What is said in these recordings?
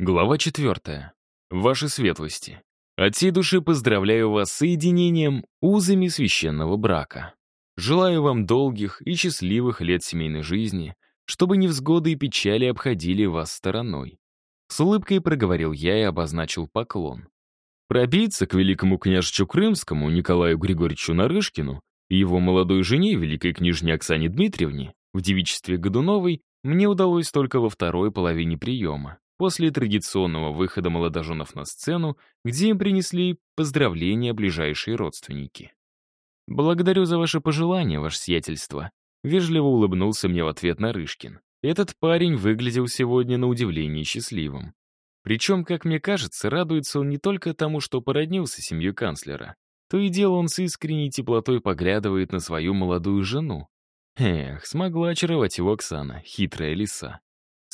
Глава четвертая. Ваши светлости. От всей души поздравляю вас с соединением узами священного брака. Желаю вам долгих и счастливых лет семейной жизни, чтобы невзгоды и печали обходили вас стороной. С улыбкой проговорил я и обозначил поклон. Пробиться к великому княжичу Крымскому Николаю Григорьевичу Нарышкину и его молодой жене, великой княжне Оксане Дмитриевне, в девичестве Годуновой, мне удалось только во второй половине приема, после традиционного выхода молодоженов на сцену, где им принесли поздравления ближайшие родственники. «Благодарю за ваше пожелание, ваше сиятельство», вежливо улыбнулся мне в ответ Нарышкин. Этот парень выглядел сегодня на удивление счастливым. Причем, как мне кажется, радуется он не только тому, что породнился с семьей канцлера. То и дело он с искренней теплотой поглядывает на свою молодую жену. Эх, смогла очаровать его Оксана, хитрая лиса.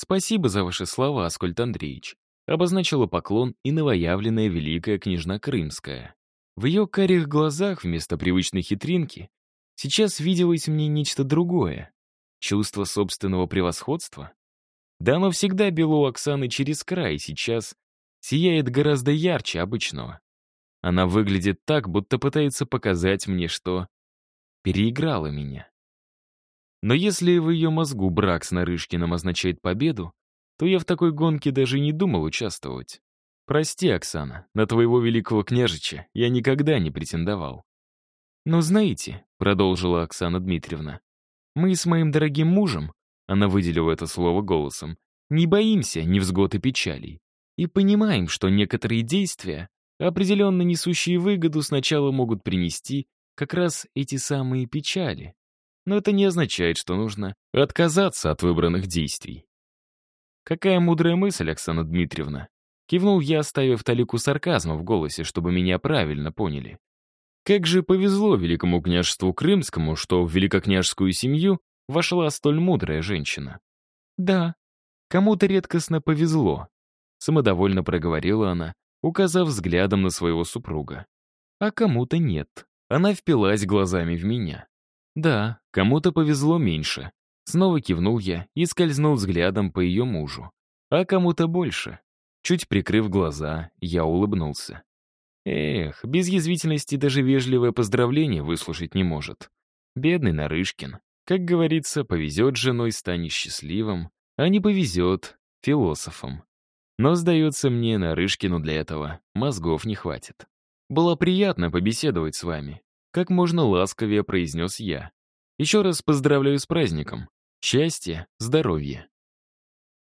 «Спасибо за ваши слова, Аскольд Андреевич», обозначила поклон и новоявленная великая княжна Крымская. В ее карих глазах вместо привычной хитринки сейчас виделось мне нечто другое. Чувство собственного превосходства? Да оно всегда бело у Оксаны через край, сейчас сияет гораздо ярче обычного. Она выглядит так, будто пытается показать мне, что переиграла меня. Но если в ее мозгу брак с Нарышкиным означает победу, то я в такой гонке даже не думал участвовать. Прости, Оксана, на твоего великого княжича я никогда не претендовал. Но знаете, — продолжила Оксана Дмитриевна, — мы с моим дорогим мужем она выделила это слово голосом. «Не боимся невзгод и печалей. И понимаем, что некоторые действия, определенно несущие выгоду, сначала могут принести как раз эти самые печали. Но это не означает, что нужно отказаться от выбранных действий. Какая мудрая мысль, Оксана Дмитриевна. Кивнул я, оставив талику сарказма в голосе, чтобы меня правильно поняли. Как же повезло великому княжеству Крымскому, что в великокняжескую семью вошла столь мудрая женщина. «Да, кому-то редкостно повезло», — самодовольно проговорила она, указав взглядом на своего супруга. «А кому-то нет». Она впилась глазами в меня. «Да, кому-то повезло меньше». Снова кивнул я и скользнул взглядом по ее мужу. «А кому-то больше». Чуть прикрыв глаза, я улыбнулся. Эх, без язвительности даже вежливое поздравление выслушать не может. Бедный Нарышкин. Как говорится, повезет женой, станешь счастливым, а не повезет — философом. Но, сдается мне, на Рышкину для этого мозгов не хватит. Было приятно побеседовать с вами. Как можно ласковее произнес я. Еще раз поздравляю с праздником. Счастья, здоровья.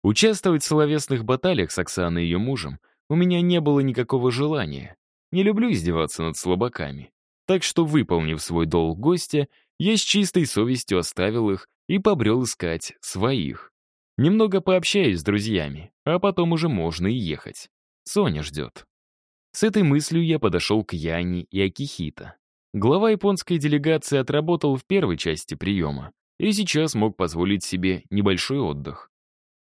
Участвовать в словесных баталиях с Оксаной и ее мужем у меня не было никакого желания. Не люблю издеваться над слабаками. Так что, выполнив свой долг гостя, я с чистой совестью оставил их и побрел искать своих. Немного пообщаюсь с друзьями, а потом уже можно и ехать. Соня ждет. С этой мыслью я подошел к Яне и Акихита. Глава японской делегации отработал в первой части приема и сейчас мог позволить себе небольшой отдых.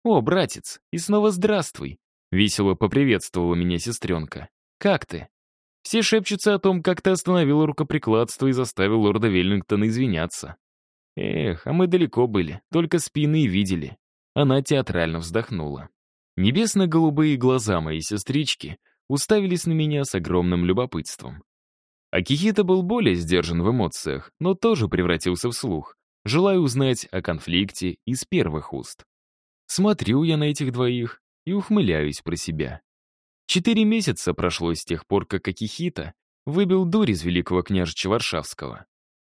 «О, братец, и снова здравствуй!» — весело поприветствовала меня сестренка. «Как ты?» Все шепчутся о том, как ты остановил рукоприкладство и заставил лорда Веллингтона извиняться. Эх, а мы далеко были, только спины и видели. Она театрально вздохнула. Небесно-голубые глаза моей сестрички уставились на меня с огромным любопытством. Акихита был более сдержан в эмоциях, но тоже превратился в слух, желая узнать о конфликте из первых уст. Смотрю я на этих двоих и ухмыляюсь про себя. Четыре месяца прошло с тех пор, как Акихита выбил дурь из великого княжича Варшавского.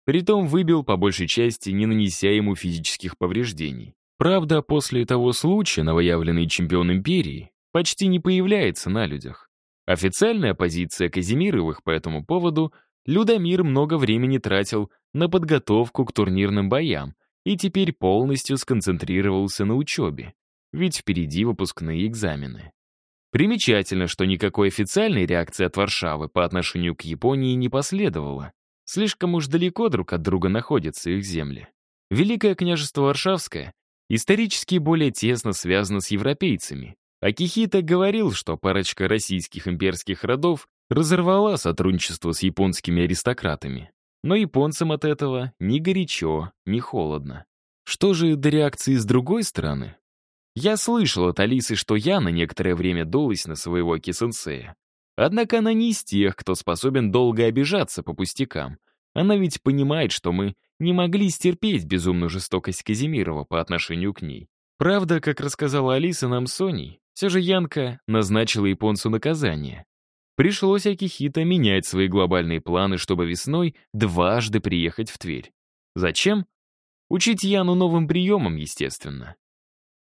Притом выбил, по большей части, не нанеся ему физических повреждений. Правда, после того случая новоявленный чемпион империи почти не появляется на людях. Официальная позиция Казимировых по этому поводу Людомир много времени тратил на подготовку к турнирным боям и теперь полностью сконцентрировался на учебе, ведь впереди выпускные экзамены. Примечательно, что никакой официальной реакции от Варшавы по отношению к Японии не последовало. Слишком уж далеко друг от друга находятся их земли. Великое княжество Варшавское исторически более тесно связано с европейцами. Акихита говорил, что парочка российских имперских родов разорвала сотрудничество с японскими аристократами. Но японцам от этого ни горячо, ни холодно. Что же до реакции с другой стороны? Я слышал от Алисы, что я на некоторое время дулась на своего Аки-сенсея. Однако она не из тех, кто способен долго обижаться по пустякам. Она ведь понимает, что мы не могли стерпеть безумную жестокость Казимирова по отношению к ней. Правда, как рассказала Алиса нам с Соней, все же Янка назначила японцу наказание. Пришлось Акихита менять свои глобальные планы, чтобы весной дважды приехать в Тверь. Зачем? Учить Яну новым приемам, естественно.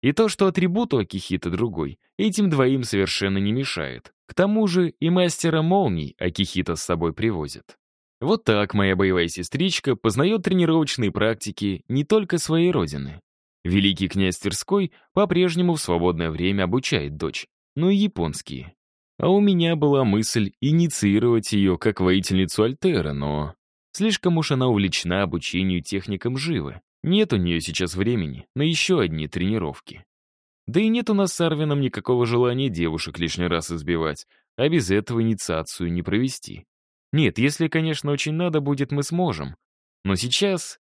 И то, что атрибут у Акихита другой, этим двоим совершенно не мешает. К тому же и мастера молний Акихита с собой привозит. Вот так моя боевая сестричка познает тренировочные практики не только своей родины. Великий князь Тверской по-прежнему в свободное время обучает дочь, но и японские. А у меня была мысль инициировать ее как воительницу Альтера, но... Слишком уж она увлечена обучению техникам живы. Нет у нее сейчас времени на еще одни тренировки. Да и нет у нас с Арвином никакого желания девушек лишний раз избивать, а без этого инициацию не провести. Нет, если, конечно, очень надо будет, мы сможем. Но сейчас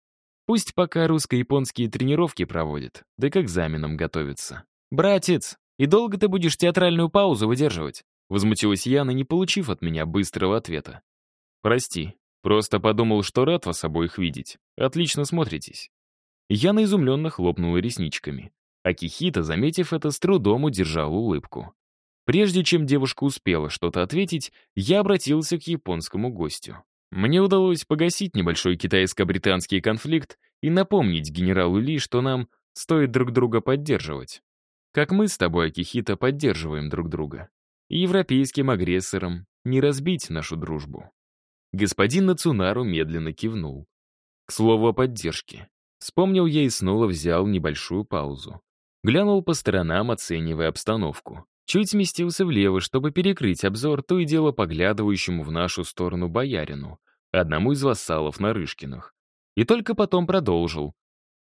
пусть пока русско-японские тренировки проводят, да к экзаменам готовятся. «Братец, и долго ты будешь театральную паузу выдерживать?» Возмутилась Яна, не получив от меня быстрого ответа. «Прости, просто подумал, что рад вас обоих видеть. Отлично смотритесь». Яна изумленно хлопнула ресничками. А Кихита, заметив это, с трудом удержал улыбку. Прежде чем девушка успела что-то ответить, я обратился к японскому гостю. Мне удалось погасить небольшой китайско-британский конфликт и напомнить генералу Ли, что нам стоит друг друга поддерживать. Как мы с тобой, Акихита, поддерживаем друг друга. И европейским агрессорам не разбить нашу дружбу. Господин Нацунару медленно кивнул. К слову о поддержке. Вспомнил я и снова взял небольшую паузу. Глянул по сторонам, оценивая обстановку. Чуть сместился влево, чтобы перекрыть обзор то и дело поглядывающему в нашу сторону боярину, одному из вассалов Нарышкиных. И только потом продолжил.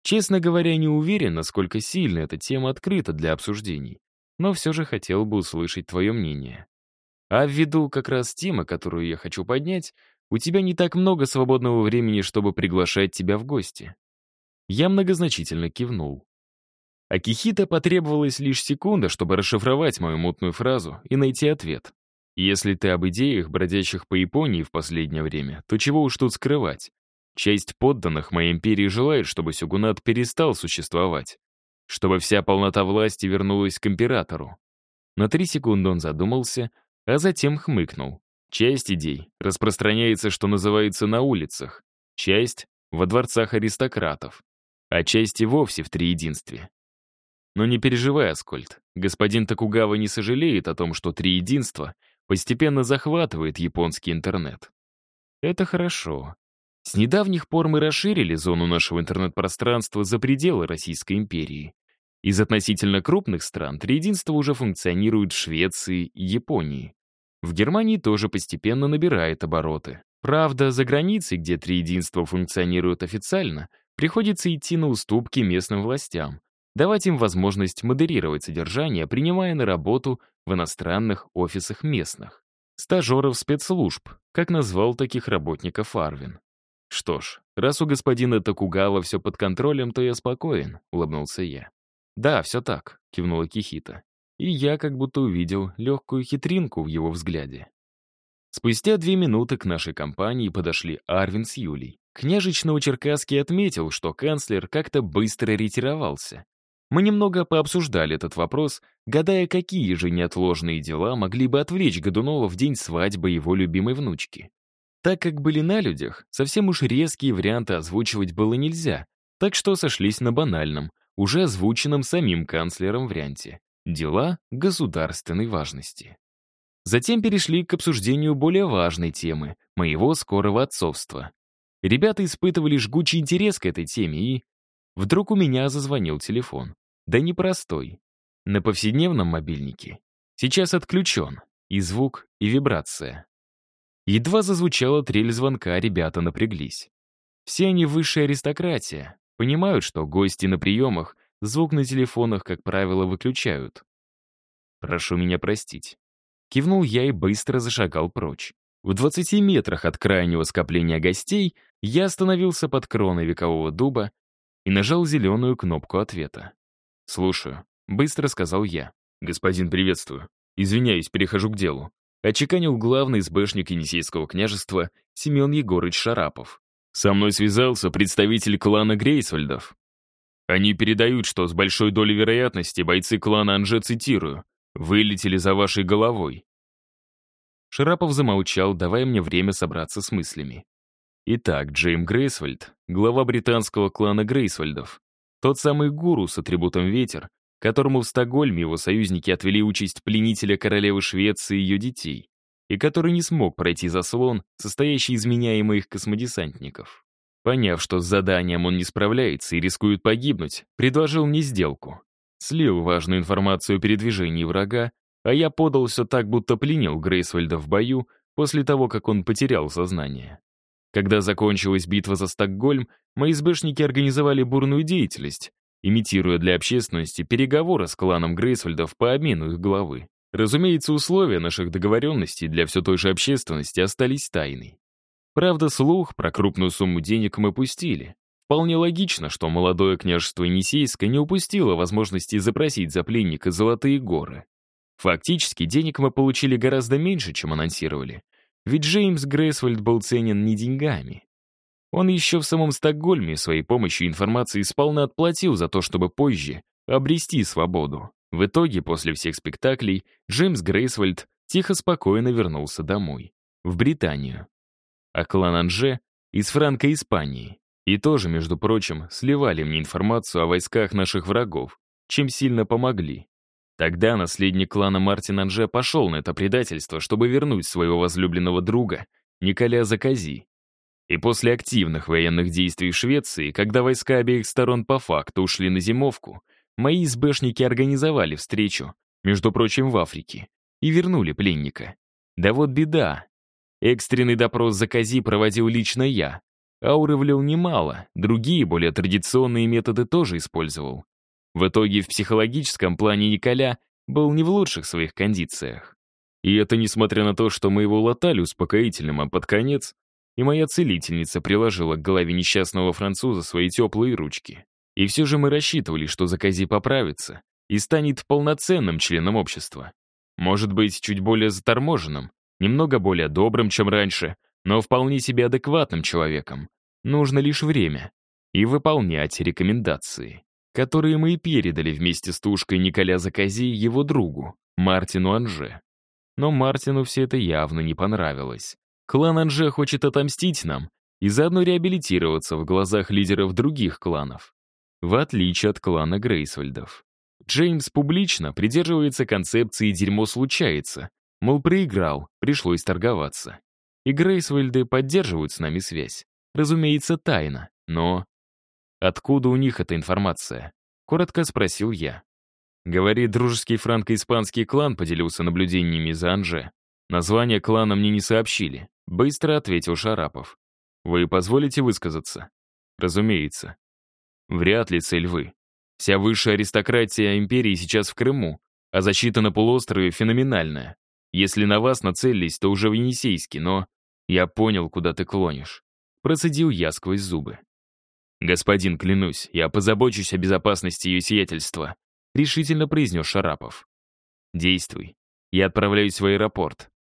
Честно говоря, не уверен, насколько сильно эта тема открыта для обсуждений, но все же хотел бы услышать твое мнение. А ввиду как раз темы, которую я хочу поднять, у тебя не так много свободного времени, чтобы приглашать тебя в гости. Я многозначительно кивнул. Акихита потребовалась лишь секунда, чтобы расшифровать мою мутную фразу и найти ответ. Если ты об идеях, бродящих по Японии в последнее время, то чего уж тут скрывать? Часть подданных моей империи желает, чтобы Сюгунат перестал существовать. Чтобы вся полнота власти вернулась к императору. На три секунды он задумался, а затем хмыкнул. Часть идей распространяется, что называется, на улицах. Часть — во дворцах аристократов а часть и вовсе в триединстве. Но не переживай, Аскольд, господин Токугава не сожалеет о том, что триединство постепенно захватывает японский интернет. Это хорошо. С недавних пор мы расширили зону нашего интернет-пространства за пределы Российской империи. Из относительно крупных стран триединство уже функционирует в Швеции и Японии. В Германии тоже постепенно набирает обороты. Правда, за границей, где триединство функционирует официально, приходится идти на уступки местным властям, давать им возможность модерировать содержание, принимая на работу в иностранных офисах местных. Стажеров спецслужб, как назвал таких работников Арвин. «Что ж, раз у господина Токугава все под контролем, то я спокоен», — улыбнулся я. «Да, все так», — кивнула Кихита. И я как будто увидел легкую хитринку в его взгляде. Спустя две минуты к нашей компании подошли Арвин с Юлей. Княжич Новочеркасский отметил, что канцлер как-то быстро ретировался. Мы немного пообсуждали этот вопрос, гадая, какие же неотложные дела могли бы отвлечь Годунова в день свадьбы его любимой внучки. Так как были на людях, совсем уж резкие варианты озвучивать было нельзя, так что сошлись на банальном, уже озвученном самим канцлером варианте. Дела государственной важности. Затем перешли к обсуждению более важной темы — моего скорого отцовства. Ребята испытывали жгучий интерес к этой теме, и... Вдруг у меня зазвонил телефон. Да непростой. На повседневном мобильнике. Сейчас отключен. И звук, и вибрация. Едва зазвучала трель звонка, ребята напряглись. Все они высшая аристократия. Понимают, что гости на приемах звук на телефонах, как правило, выключают. «Прошу меня простить». Кивнул я и быстро зашагал прочь. В 20 метрах от крайнего скопления гостей я остановился под кроной векового дуба и нажал зеленую кнопку ответа. «Слушаю». быстро сказал я. «Господин, приветствую. Извиняюсь, перехожу к делу». Очеканил главный СБшник Енисейского княжества Семен Егорыч Шарапов. Со мной связался представитель клана Грейсвальдов. Они передают, что с большой долей вероятности бойцы клана Анже, цитирую, «вылетели за вашей головой». Шарапов замолчал, давая мне время собраться с мыслями. Итак, Джейм Грейсвальд, глава британского клана Грейсвальдов, тот самый гуру с атрибутом ветер, которому в Стокгольме его союзники отвели участь пленителя королевы Швеции и ее детей, и который не смог пройти заслон, состоящий из меня и моих космодесантников. Поняв, что с заданием он не справляется и рискует погибнуть, предложил мне сделку. Слил важную информацию о передвижении врага, а я подал все так, будто пленил Грейсвальда в бою после того, как он потерял сознание. Когда закончилась битва за Стокгольм, мои СБшники организовали бурную деятельность, имитируя для общественности переговоры с кланом Грейсвальдов по обмену их главы. Разумеется, условия наших договоренностей для все той же общественности остались тайной. Правда, слух про крупную сумму денег мы пустили. Вполне логично, что молодое княжество Енисейское не упустило возможности запросить за пленника Золотые горы. Фактически, денег мы получили гораздо меньше, чем анонсировали. Ведь Джеймс Грейсвальд был ценен не деньгами. Он еще в самом Стокгольме своей помощью и информацией сполна отплатил за то, чтобы позже обрести свободу. В итоге, после всех спектаклей, Джеймс Грейсвальд тихо-спокойно вернулся домой, в Британию. А клан Анже — из Франко-Испании. И тоже, между прочим, сливали мне информацию о войсках наших врагов, чем сильно помогли. Тогда наследник клана Мартин Анже пошел на это предательство, чтобы вернуть своего возлюбленного друга, Николя Закази. И после активных военных действий Швеции, когда войска обеих сторон по факту ушли на зимовку, мои СБшники организовали встречу, между прочим, в Африке, и вернули пленника. Да вот беда. Экстренный допрос Закази проводил лично я. Ауры влил немало, другие, более традиционные методы тоже использовал. В итоге в психологическом плане Николя был не в лучших своих кондициях. И это несмотря на то, что мы его латали успокоительным, а под конец и моя целительница приложила к голове несчастного француза свои теплые ручки. И все же мы рассчитывали, что Закази поправится и станет полноценным членом общества. Может быть, чуть более заторможенным, немного более добрым, чем раньше, но вполне себе адекватным человеком. Нужно лишь время и выполнять рекомендации которые мы и передали вместе с тушкой Николя Закази его другу, Мартину Анже. Но Мартину все это явно не понравилось. Клан Анже хочет отомстить нам и заодно реабилитироваться в глазах лидеров других кланов. В отличие от клана Грейсвальдов. Джеймс публично придерживается концепции «дерьмо случается», мол, проиграл, пришлось торговаться. И Грейсвальды поддерживают с нами связь. Разумеется, тайно, но Откуда у них эта информация? Коротко спросил я. Говорит, дружеский франко-испанский клан поделился наблюдениями за Анже. Название клана мне не сообщили. Быстро ответил Шарапов. Вы позволите высказаться? Разумеется. Вряд ли цель вы. Вся высшая аристократия империи сейчас в Крыму, а защита на полуострове феноменальная. Если на вас нацелились, то уже в Енисейске, но... Я понял, куда ты клонишь. Процедил я сквозь зубы. «Господин, клянусь, я позабочусь о безопасности ее сиятельства», решительно произнес Шарапов. «Действуй. Я отправляюсь в аэропорт».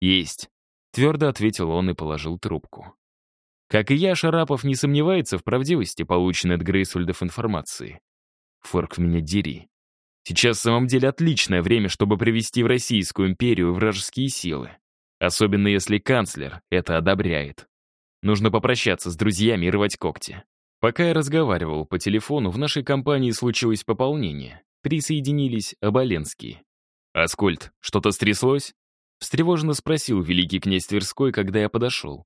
«Есть», — твердо ответил он и положил трубку. Как и я, Шарапов не сомневается в правдивости полученной от Грейсвальдов информации. Форк меня дери. Сейчас в самом деле отличное время, чтобы привести в Российскую империю вражеские силы. Особенно если канцлер это одобряет. Нужно попрощаться с друзьями и рвать когти. Пока я разговаривал по телефону, в нашей компании случилось пополнение. Присоединились Оболенские. «Аскольд, что-то стряслось?» Встревоженно спросил великий князь Тверской, когда я подошел.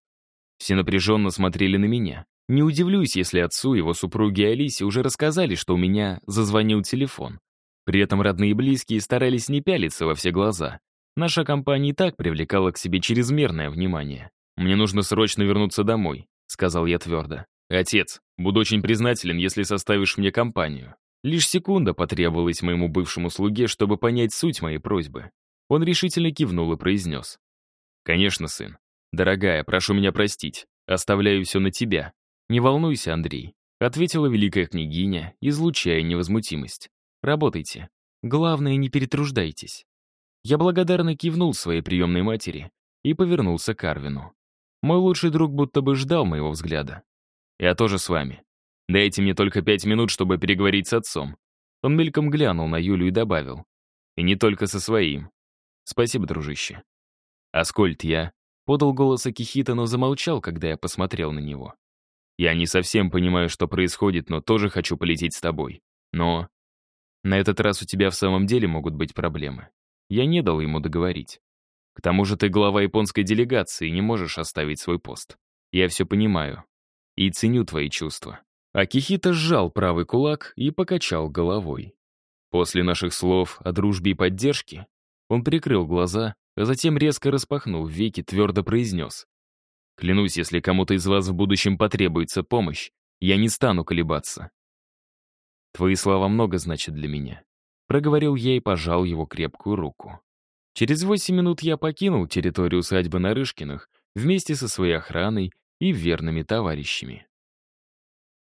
Все напряженно смотрели на меня. Не удивлюсь, если отцу его супруги Алисе уже рассказали, что у меня зазвонил телефон. При этом родные и близкие старались не пялиться во все глаза. Наша компания и так привлекала к себе чрезмерное внимание. «Мне нужно срочно вернуться домой», — сказал я твердо. «Отец, буду очень признателен, если составишь мне компанию». Лишь секунда потребовалась моему бывшему слуге, чтобы понять суть моей просьбы. Он решительно кивнул и произнес. «Конечно, сын. Дорогая, прошу меня простить. Оставляю все на тебя. Не волнуйся, Андрей», — ответила великая княгиня, излучая невозмутимость. «Работайте. Главное, не перетруждайтесь». Я благодарно кивнул своей приемной матери и повернулся к Арвину. Мой лучший друг будто бы ждал моего взгляда. «Я тоже с вами. Дайте мне только пять минут, чтобы переговорить с отцом». Он мельком глянул на Юлю и добавил. «И не только со своим. Спасибо, дружище». «Аскольд, я...» Подал голос Акихита, но замолчал, когда я посмотрел на него. «Я не совсем понимаю, что происходит, но тоже хочу полететь с тобой. Но...» «На этот раз у тебя в самом деле могут быть проблемы». Я не дал ему договорить. К тому же ты глава японской делегации и не можешь оставить свой пост. Я все понимаю. И ценю твои чувства». Акихита сжал правый кулак и покачал головой. После наших слов о дружбе и поддержке он прикрыл глаза, а затем резко распахнул веки, твердо произнес. «Клянусь, если кому-то из вас в будущем потребуется помощь, я не стану колебаться». «Твои слова много значат для меня», — проговорил я и пожал его крепкую руку. Через восемь минут я покинул территорию усадьбы Нарышкиных вместе со своей охраной и верными товарищами.